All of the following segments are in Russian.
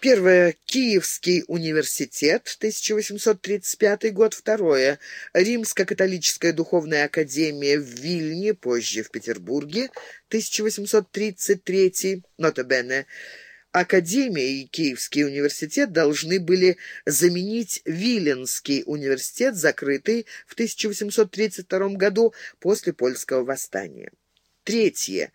Первое. Киевский университет, 1835 год. Второе. Римско-католическая духовная академия в Вильне, позже в Петербурге, 1833. Нотабене. Академия и Киевский университет должны были заменить Виленский университет, закрытый в 1832 году после польского восстания. Третье.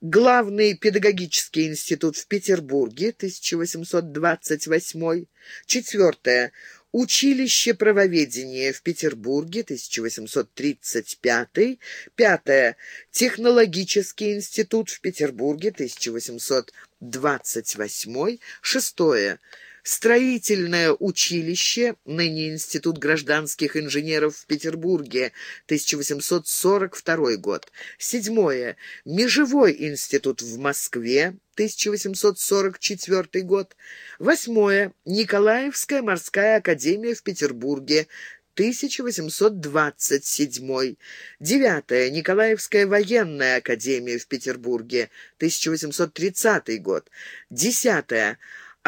Главный педагогический институт в Петербурге, 1828. Четвертое. Училище правоведения в Петербурге, 1835. Пятое. Технологический институт в Петербурге, 1828. Шестое. Строительное училище, ныне Институт гражданских инженеров в Петербурге, 1842 год. Седьмое. Межевой институт в Москве, 1844 год. Восьмое. Николаевская морская академия в Петербурге, 1827. Девятая. Николаевская военная академия в Петербурге, 1830 год. Десятая.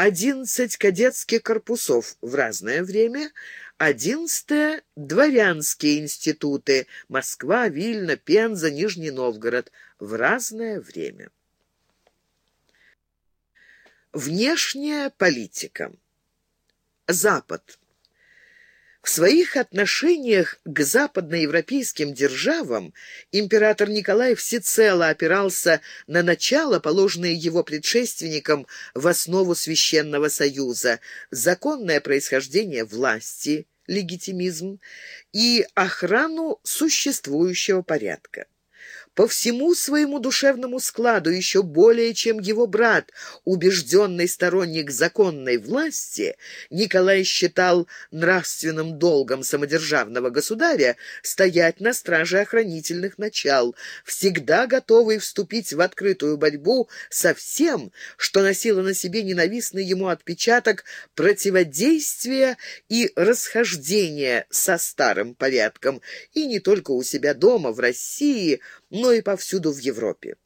11 кадетских корпусов в разное время, 11 дворянские институты Москва, Вильна, Пенза, Нижний Новгород в разное время. Внешняя политика. Запад. В своих отношениях к западноевропейским державам император Николай всецело опирался на начало, положенное его предшественником в основу Священного Союза, законное происхождение власти, легитимизм и охрану существующего порядка по всему своему душевному складу, еще более, чем его брат, убежденный сторонник законной власти, Николай считал нравственным долгом самодержавного государя стоять на страже охранительных начал, всегда готовый вступить в открытую борьбу со всем, что носило на себе ненавистный ему отпечаток противодействия и расхождения со старым порядком, и не только у себя дома, в России, но и повсюду в Европе.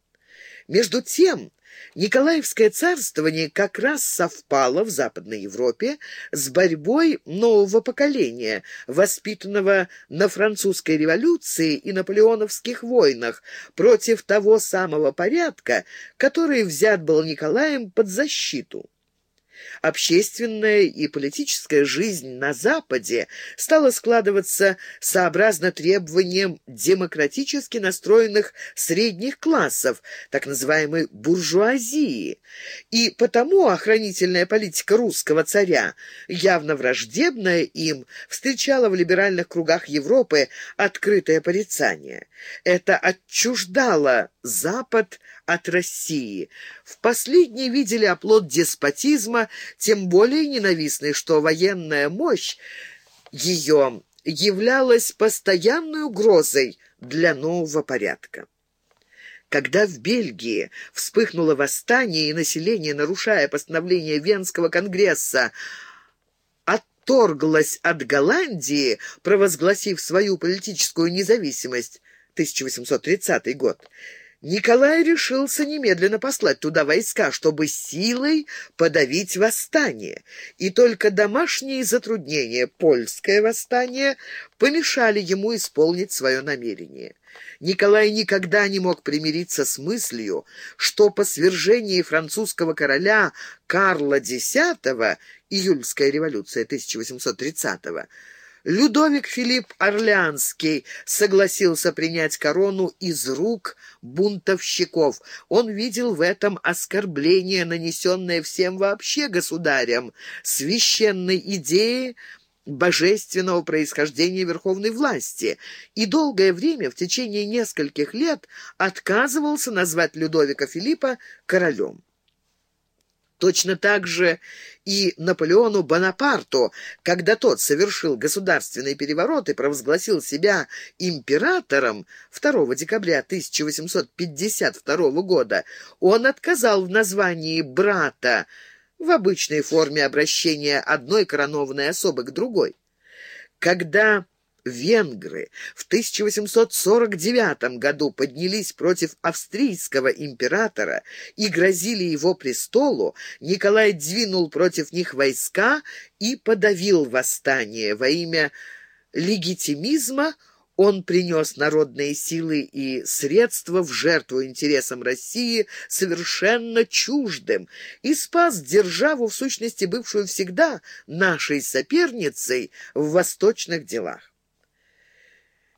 Между тем, Николаевское царствование как раз совпало в Западной Европе с борьбой нового поколения, воспитанного на французской революции и наполеоновских войнах, против того самого порядка, который взят был Николаем под защиту. Общественная и политическая жизнь на Западе стала складываться сообразно требованиям демократически настроенных средних классов, так называемой буржуазии, и потому охранительная политика русского царя, явно враждебная им, встречала в либеральных кругах Европы открытое порицание. Это отчуждало Запад от России. В последней видели оплот деспотизма, тем более ненавистный, что военная мощь ее являлась постоянной угрозой для нового порядка. Когда в Бельгии вспыхнуло восстание, и население, нарушая постановление Венского конгресса, отторглось от Голландии, провозгласив свою политическую независимость, 1830 год, Николай решился немедленно послать туда войска, чтобы силой подавить восстание, и только домашние затруднения, польское восстание, помешали ему исполнить свое намерение. Николай никогда не мог примириться с мыслью, что по свержении французского короля Карла X, июльская революция 1830 года, Людовик Филипп Орлеанский согласился принять корону из рук бунтовщиков. Он видел в этом оскорбление, нанесенное всем вообще государям, священной идеи божественного происхождения верховной власти и долгое время, в течение нескольких лет, отказывался назвать Людовика Филиппа королем. Точно так же и Наполеону Бонапарту, когда тот совершил государственный переворот и провозгласил себя императором 2 декабря 1852 года, он отказал в названии брата в обычной форме обращения одной коронованной особы к другой. Когда венгры в 1849 году поднялись против австрийского императора и грозили его престолу, Николай двинул против них войска и подавил восстание во имя легитимизма, он принес народные силы и средства в жертву интересам России совершенно чуждым и спас державу, в сущности, бывшую всегда нашей соперницей в восточных делах.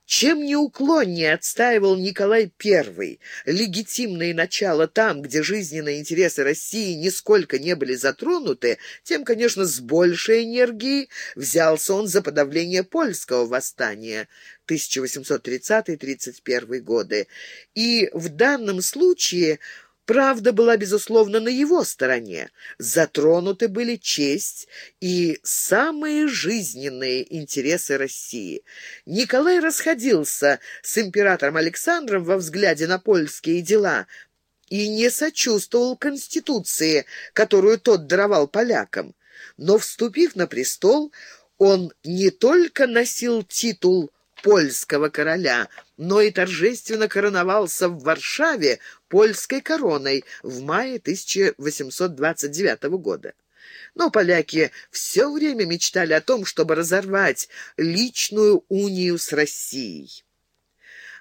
Чем неуклоннее отстаивал Николай I легитимные начала там, где жизненные интересы России нисколько не были затронуты, тем, конечно, с большей энергией взялся он за подавление польского восстания 1830-31 годы. И в данном случае Правда была, безусловно, на его стороне. Затронуты были честь и самые жизненные интересы России. Николай расходился с императором Александром во взгляде на польские дела и не сочувствовал Конституции, которую тот даровал полякам. Но, вступив на престол, он не только носил титул польского короля, но и торжественно короновался в Варшаве польской короной в мае 1829 года. Но поляки все время мечтали о том, чтобы разорвать личную унию с Россией.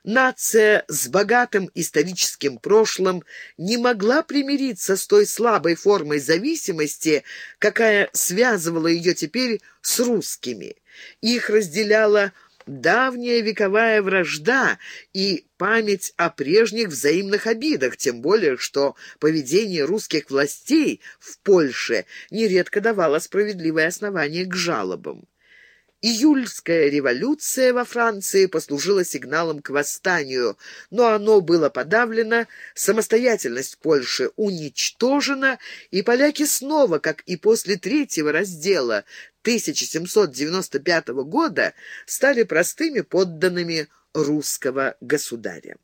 Нация с богатым историческим прошлым не могла примириться с той слабой формой зависимости, какая связывала ее теперь с русскими. Их разделяла давняя вековая вражда и память о прежних взаимных обидах, тем более что поведение русских властей в Польше нередко давало справедливое основание к жалобам. Июльская революция во Франции послужила сигналом к восстанию, но оно было подавлено, самостоятельность Польши уничтожена, и поляки снова, как и после третьего раздела 1795 года, стали простыми подданными русского государя.